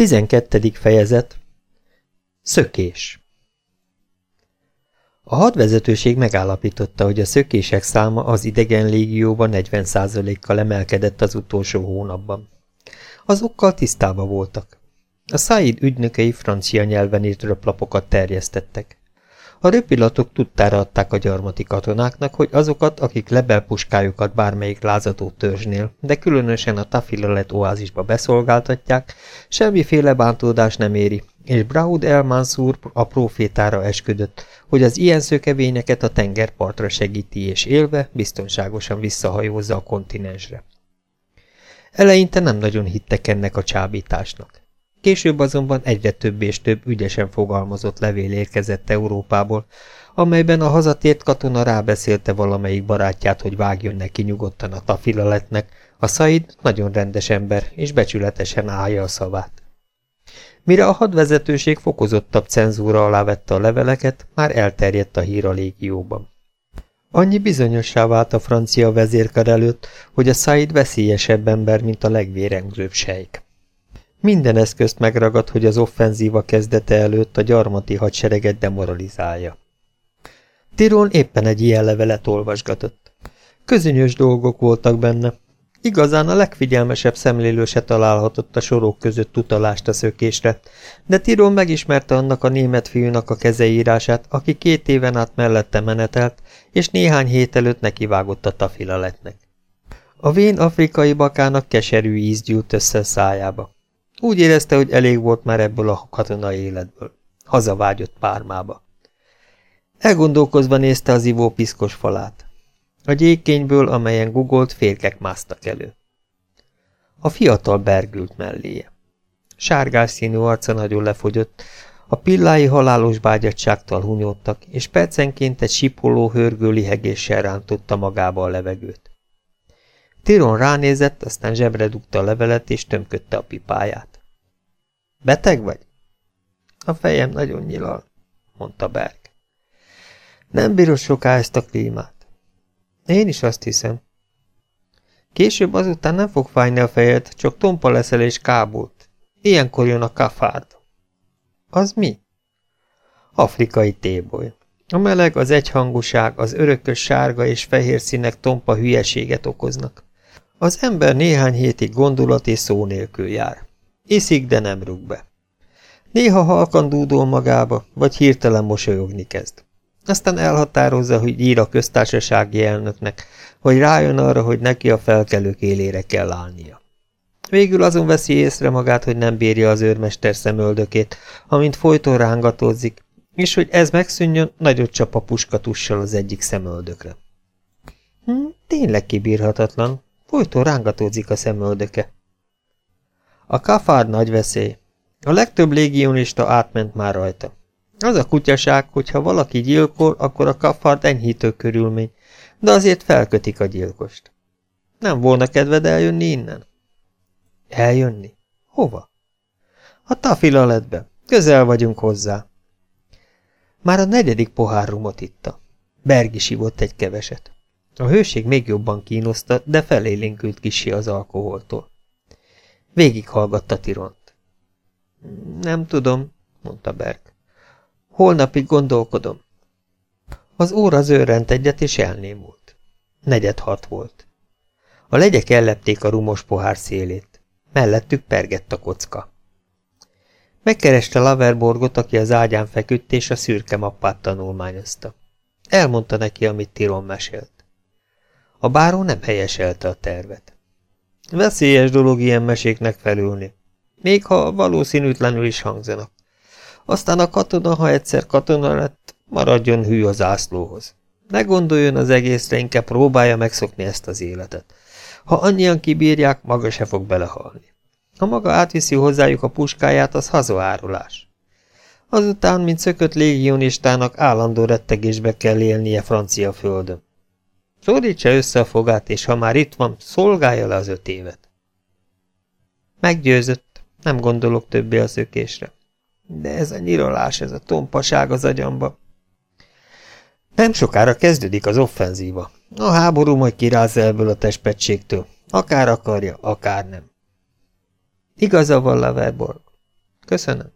12. fejezet Szökés A hadvezetőség megállapította, hogy a szökések száma az idegen légióban 40%-kal emelkedett az utolsó hónapban. Az okkal tisztában voltak. A Said ügynökei francia nyelven írt röplapokat terjesztettek. A röpilatok tudtára adták a gyarmati katonáknak, hogy azokat, akik lebelpuskájukat bármelyik lázadó törzsnél, de különösen a Tafilalet oázisba beszolgáltatják, semmiféle bántódás nem éri, és Braud el Mansur a profétára esküdött, hogy az ilyen szökevényeket a tengerpartra segíti és élve biztonságosan visszahajózza a kontinensre. Eleinte nem nagyon hittek ennek a csábításnak. Később azonban egyre több és több ügyesen fogalmazott levél érkezett Európából, amelyben a hazatért katona rábeszélte valamelyik barátját, hogy vágjon neki nyugodtan a tafilaletnek, a Said nagyon rendes ember, és becsületesen állja a szavát. Mire a hadvezetőség fokozottabb cenzúra alá vette a leveleket, már elterjedt a hír a légióban. Annyi bizonyossá vált a francia vezérkar előtt, hogy a Said veszélyesebb ember, mint a legvérengzőbb sejk. Minden eszközt megragad, hogy az offenzíva kezdete előtt a gyarmati hadsereget demoralizálja. Tiron éppen egy ilyen levelet olvasgatott. Közönyös dolgok voltak benne. Igazán a legfigyelmesebb szemlélő se találhatott a sorok között utalást a szökésre, de Tiron megismerte annak a német fiúnak a kezeírását, aki két éven át mellette menetelt, és néhány hét előtt nekivágott a tafilaletnek. A vén afrikai bakának keserű íz gyűlt össze szájába. Úgy érezte, hogy elég volt már ebből a katonai életből. Hazavágyott pármába. Elgondolkozva nézte az ivó piszkos falát. A gyékényből, amelyen gugolt, férkek másztak elő. A fiatal bergült melléje. Sárgás színű arca nagyon lefogyott, a pillái halálos bágyadságtal hunyódtak, és percenként egy sipoló hörgő lihegéssel rántotta magába a levegőt. Tiron ránézett, aztán zsebre dugta a levelet, és tömködte a pipáját. Beteg vagy? A fejem nagyon nyilal, mondta Berg. Nem bírod soká ezt a klímát. Én is azt hiszem. Később azután nem fog fájni a fejed, csak tompa leszel és kábult. Ilyenkor jön a kafárd. Az mi? Afrikai téboly. A meleg, az egyhangúság, az örökös sárga és fehér színek tompa hülyeséget okoznak. Az ember néhány hétig gondolat és szó nélkül jár. Iszik, de nem rúg be. Néha halkan dúdol magába, vagy hirtelen mosolyogni kezd. Aztán elhatározza, hogy ír a köztársasági elnöknek, hogy rájön arra, hogy neki a felkelők élére kell állnia. Végül azon veszi észre magát, hogy nem bírja az őrmester szemöldökét, amint folyton rángatózik, és hogy ez megszűnjön, nagyot csap a puskatussal az egyik szemöldökre. Hm, tényleg kibírhatatlan, folyton rángatózik a szemöldöke. A kafár nagy veszély. A legtöbb légionista átment már rajta. Az a kutyaság, hogy ha valaki gyilkol, akkor a kafard enyhítő körülmény, de azért felkötik a gyilkost. Nem volna kedved eljönni innen? Eljönni? Hova? A tafilaletbe. Közel vagyunk hozzá. Már a negyedik pohár rumot itta. Bergi sivott egy keveset. A hőség még jobban kínoszta, de felélénkült kisi az alkoholtól. Végighallgatta Tiront. Nem tudom, mondta Berg. Holnapig gondolkodom. Az óra zőrent egyet, és elnémult. Negyed hat volt. A legyek ellepték a rumos pohár szélét. Mellettük pergett a kocka. Megkereste Laverborgot, aki az ágyán feküdt, és a szürke mappát tanulmányozta. Elmondta neki, amit Tiron mesélt. A báró nem helyeselte a tervet. Veszélyes dolog ilyen meséknek felülni, még ha valószínűtlenül is hangzanak. Aztán a katona, ha egyszer katona lett, maradjon hű az ászlóhoz. Ne gondoljon az egészre, inkább próbálja megszokni ezt az életet. Ha annyian kibírják, maga se fog belehalni. Ha maga átviszi hozzájuk a puskáját, az hazaárulás. Azután, mint szökött légionistának, állandó rettegésbe kell élnie francia földön. Szorítsa össze a fogát, és ha már itt van, szolgálja le az öt évet. Meggyőzött, nem gondolok többé a szökésre. De ez a nyirolás, ez a tompaság az agyamba. Nem sokára kezdődik az offenzíva. A háború majd kirázza ebből a testpetségtől. Akár akarja, akár nem. Igaza van Laverborg. Köszönöm.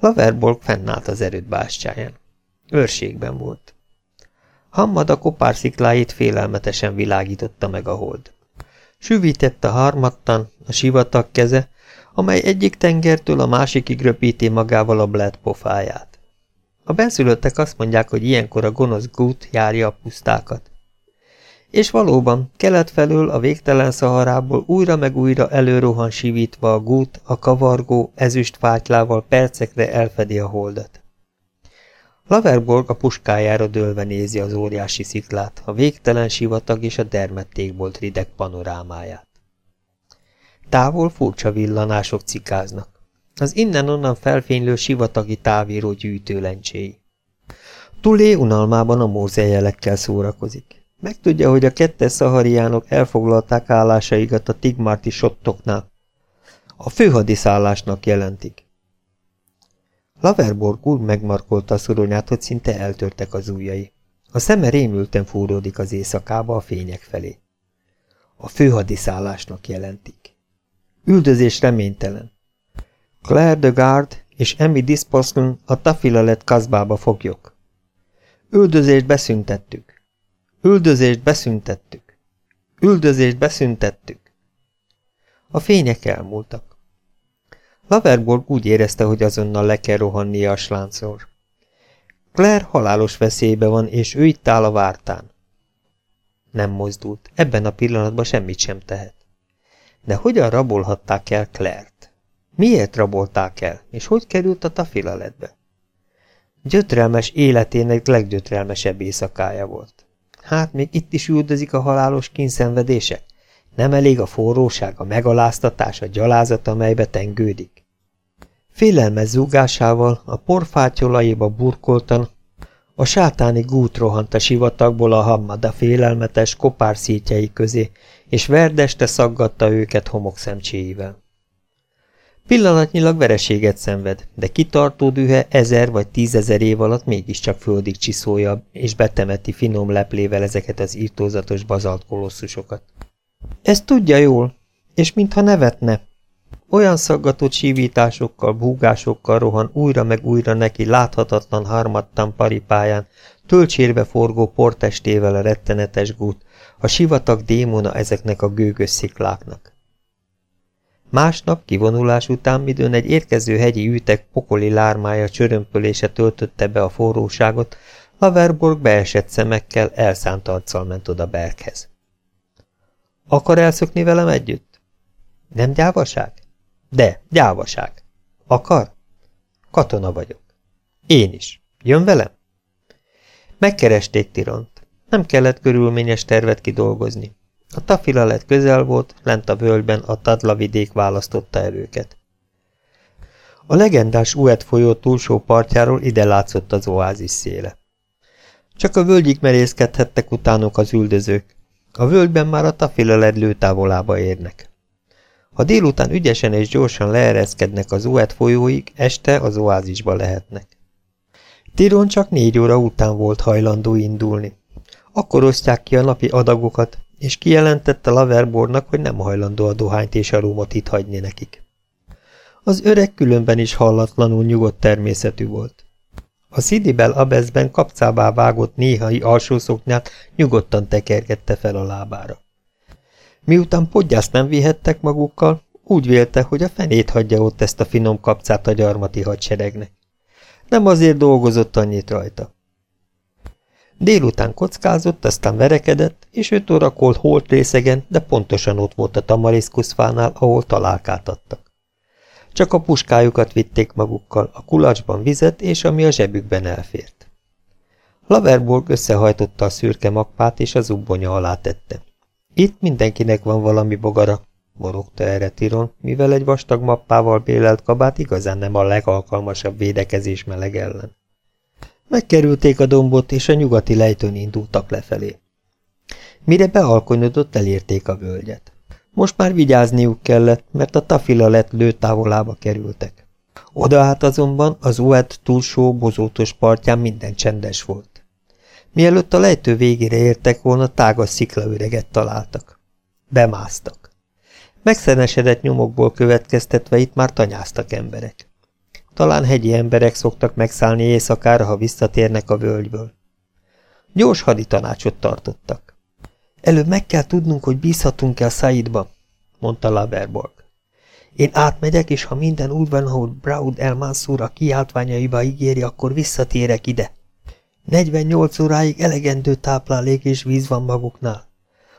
Laverborg fennállt az erőd bástyáján. Őrségben volt. Hammad a kopár szikláit félelmetesen világította meg a hold. Süvítette harmattan a sivatag keze, amely egyik tengertől a másikig röpíti magával a bled pofáját. A benszülöttek azt mondják, hogy ilyenkor a gonosz gút járja a pusztákat. És valóban, kelet felől a végtelen szaharából újra meg újra előrohan sivítva a gút, a kavargó, ezüst fátylával percekre elfedi a holdat. Laverborg a puskájára dőlve nézi az óriási sziklát, a végtelen sivatag és a dermettékbolt rideg panorámáját. Távol furcsa villanások cikáznak. Az innen-onnan felfénylő sivatagi távíró gyűjtőlencséi. Tulé unalmában a mózejelekkel szórakozik. Megtudja, hogy a kettes szahariánok elfoglalták állásaikat a tigmarti sottoknál. A főhadiszállásnak jelentik. Laverborg úgy megmarkolta a szuronyát, hogy szinte eltörtek az ujjai. A szeme rémülten fúródik az éjszakába a fények felé. A főhadiszállásnak jelentik. Üldözés reménytelen. Claire de Gard és Emmy Disposlin a Tafilalet kazbába fogjuk. Üldözést beszüntettük. Üldözést beszüntettük. Üldözést beszüntettük. A fények elmúltak. Laverborg úgy érezte, hogy azonnal le kell rohannia a sláncor. Claire halálos veszélybe van, és ő itt áll a vártán. Nem mozdult, ebben a pillanatban semmit sem tehet. De hogyan rabolhatták el Claire-t? Miért rabolták el, és hogy került a tafilaletbe? Gyötrelmes életének leggyötrelmesebb éjszakája volt. Hát még itt is üldözik a halálos kínszenvedések? Nem elég a forróság, a megaláztatás, a gyalázat, amelybe tengődik? Félelmes zúgásával a porfátyolaiba burkoltan, a sátáni gút rohant a sivatagból a hammada félelmetes kopár szítjei közé, és verdeste szaggatta őket homokszemcséivel. Pillanatnyilag vereséget szenved, de kitartó dühe ezer vagy tízezer év alatt mégiscsak földig csiszolja, és betemeti finom leplével ezeket az írtózatos bazalt kolosszusokat. Ezt tudja jól, és mintha nevetne. Olyan szaggatott sívításokkal, búgásokkal rohan újra meg újra neki láthatatlan harmattan paripáján, tölcsérbe forgó portestével a rettenetes gút, a sivatag démona ezeknek a gőgös szikláknak. Másnap, kivonulás után, midőn egy érkező hegyi ütek pokoli lármája csörömpölése töltötte be a forróságot, Laverborg beesett szemekkel, elszánt arccal ment oda Berghez. Akar elszökni velem együtt? Nem gyávaság? De, gyávaság. Akar? Katona vagyok. Én is. Jön velem? Megkeresték Tiront. Nem kellett körülményes tervet kidolgozni. A tafilalet közel volt, lent a völgyben a Tadla vidék választotta el őket. A legendás Uet folyó túlsó partjáról ide látszott az oázis széle. Csak a völgyig merészkedhettek utánok az üldözők. A völgyben már a tafilalet lőtávolába érnek. Ha délután ügyesen és gyorsan leereszkednek az Uet folyóig, este az oázisba lehetnek. Tiron csak négy óra után volt hajlandó indulni. Akkor osztják ki a napi adagokat, és kijelentette Laverbornak, hogy nem hajlandó a dohányt és a rumot itt hagyni nekik. Az öreg különben is hallatlanul nyugodt természetű volt. A Szidibel Abezben kapcábá vágott néhai alsószoknyát nyugodtan tekergette fel a lábára. Miután podgyászt nem vihettek magukkal, úgy vélte, hogy a fenét hagyja ott ezt a finom kapcát a gyarmati hadseregnek. Nem azért dolgozott annyit rajta. Délután kockázott, aztán verekedett, és öt órakor holt részegen, de pontosan ott volt a tamariszkuszfánál, ahol találkáltattak. Csak a puskájukat vitték magukkal, a kulacsban vizet, és ami a zsebükben elfért. Laverborg összehajtotta a szürke magpát, és a zubbonya alá tette. Itt mindenkinek van valami bogara, morogta erre Tiron, mivel egy vastag mappával bélelt kabát igazán nem a legalkalmasabb védekezés meleg ellen. Megkerülték a dombot, és a nyugati lejtőn indultak lefelé. Mire bealkonyodott, elérték a völgyet. Most már vigyázniuk kellett, mert a tafila lett lőtávolába kerültek. Oda át azonban az Uet túlsó, bozótos partján minden csendes volt. Mielőtt a lejtő végére értek volna, tágas sziklaüreget találtak. Bemásztak. Megszenesedett nyomokból következtetve itt már tanyáztak emberek. Talán hegyi emberek szoktak megszállni éjszakára, ha visszatérnek a völgyből. Gyors haditanácsot tartottak. Előbb meg kell tudnunk, hogy bízhatunk el Saidba, mondta Laverborg. Én átmegyek, és ha minden úgy van, ahogy Braud El Mansur a kiáltványaiba ígéri, akkor visszatérek ide. 48 óráig elegendő táplálék és víz van maguknál.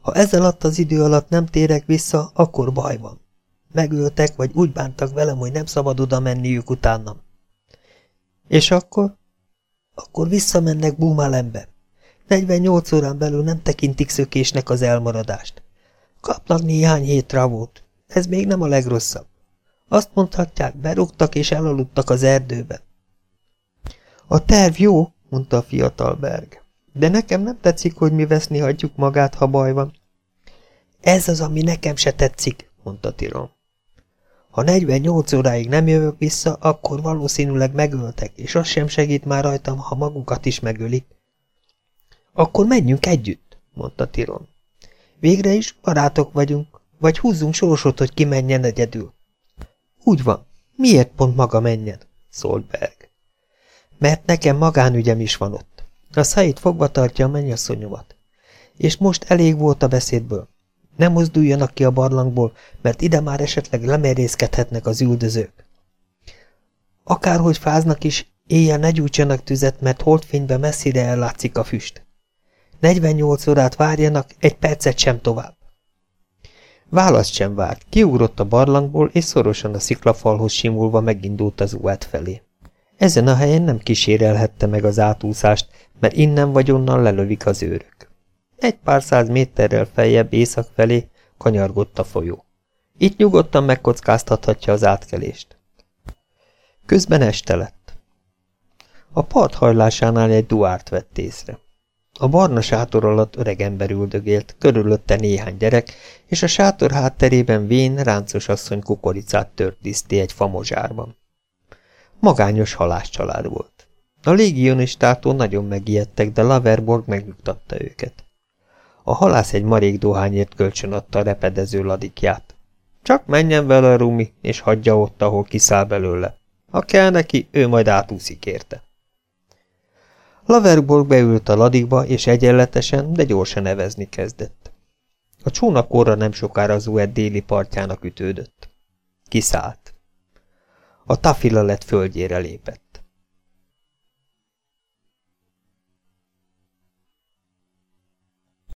Ha ezzel alatt az idő alatt nem térek vissza, akkor baj van. Megöltek, vagy úgy bántak velem, hogy nem szabad oda menniük utánam. És akkor? Akkor visszamennek Bumalembe. 48 órán belül nem tekintik szökésnek az elmaradást. Kapnak néhány hét volt. Ez még nem a legrosszabb. Azt mondhatják, berúgtak és elaludtak az erdőbe. A terv jó, mondta a fiatal Berg. De nekem nem tetszik, hogy mi veszni hagyjuk magát, ha baj van. Ez az, ami nekem se tetszik, mondta Tiron. Ha 48 óráig nem jövök vissza, akkor valószínűleg megöltek, és az sem segít már rajtam, ha magukat is megölik. Akkor menjünk együtt, mondta Tiron. Végre is barátok vagyunk, vagy húzzunk sorsot, hogy ki menjen egyedül. Úgy van. Miért pont maga menjen? szólt Berg. Mert nekem magánügyem is van ott. A száit fogva tartja a mennyasszonyomat. És most elég volt a beszédből. Ne mozduljanak ki a barlangból, mert ide már esetleg lemerészkedhetnek az üldözők. Akárhogy fáznak is, éjjel ne gyújtsanak tüzet, mert holdfénybe messzire ellátszik a füst. 48 órát várjanak, egy percet sem tovább. Választ sem várt, kiugrott a barlangból, és szorosan a sziklafalhoz simulva megindult az uát felé. Ezen a helyen nem kísérelhette meg az átúszást, mert innen vagy onnan lelövik az őrök. Egy pár száz méterrel feljebb észak felé kanyargott a folyó. Itt nyugodtan megkockáztathatja az átkelést. Közben este lett. A part hajlásánál egy duárt vett észre. A barna sátor alatt öreg ember üldögélt, körülötte néhány gyerek, és a sátor hátterében vén, ráncos asszony kukoricát tört diszti egy famozsárban. Magányos halászcsalád volt. A légionistától nagyon megijedtek, de Laverborg megnyugtatta őket. A halász egy marék dohányért kölcsön adta a repedező ladikját. Csak menjen vele, Rumi, és hagyja ott, ahol kiszáll belőle. Ha kell neki, ő majd átúszik érte. Laverborg beült a ladikba, és egyenletesen, de gyorsan nevezni kezdett. A csónak orra nem sokára az Ued déli partjának ütődött. Kiszállt. A tafila lett földjére lépett.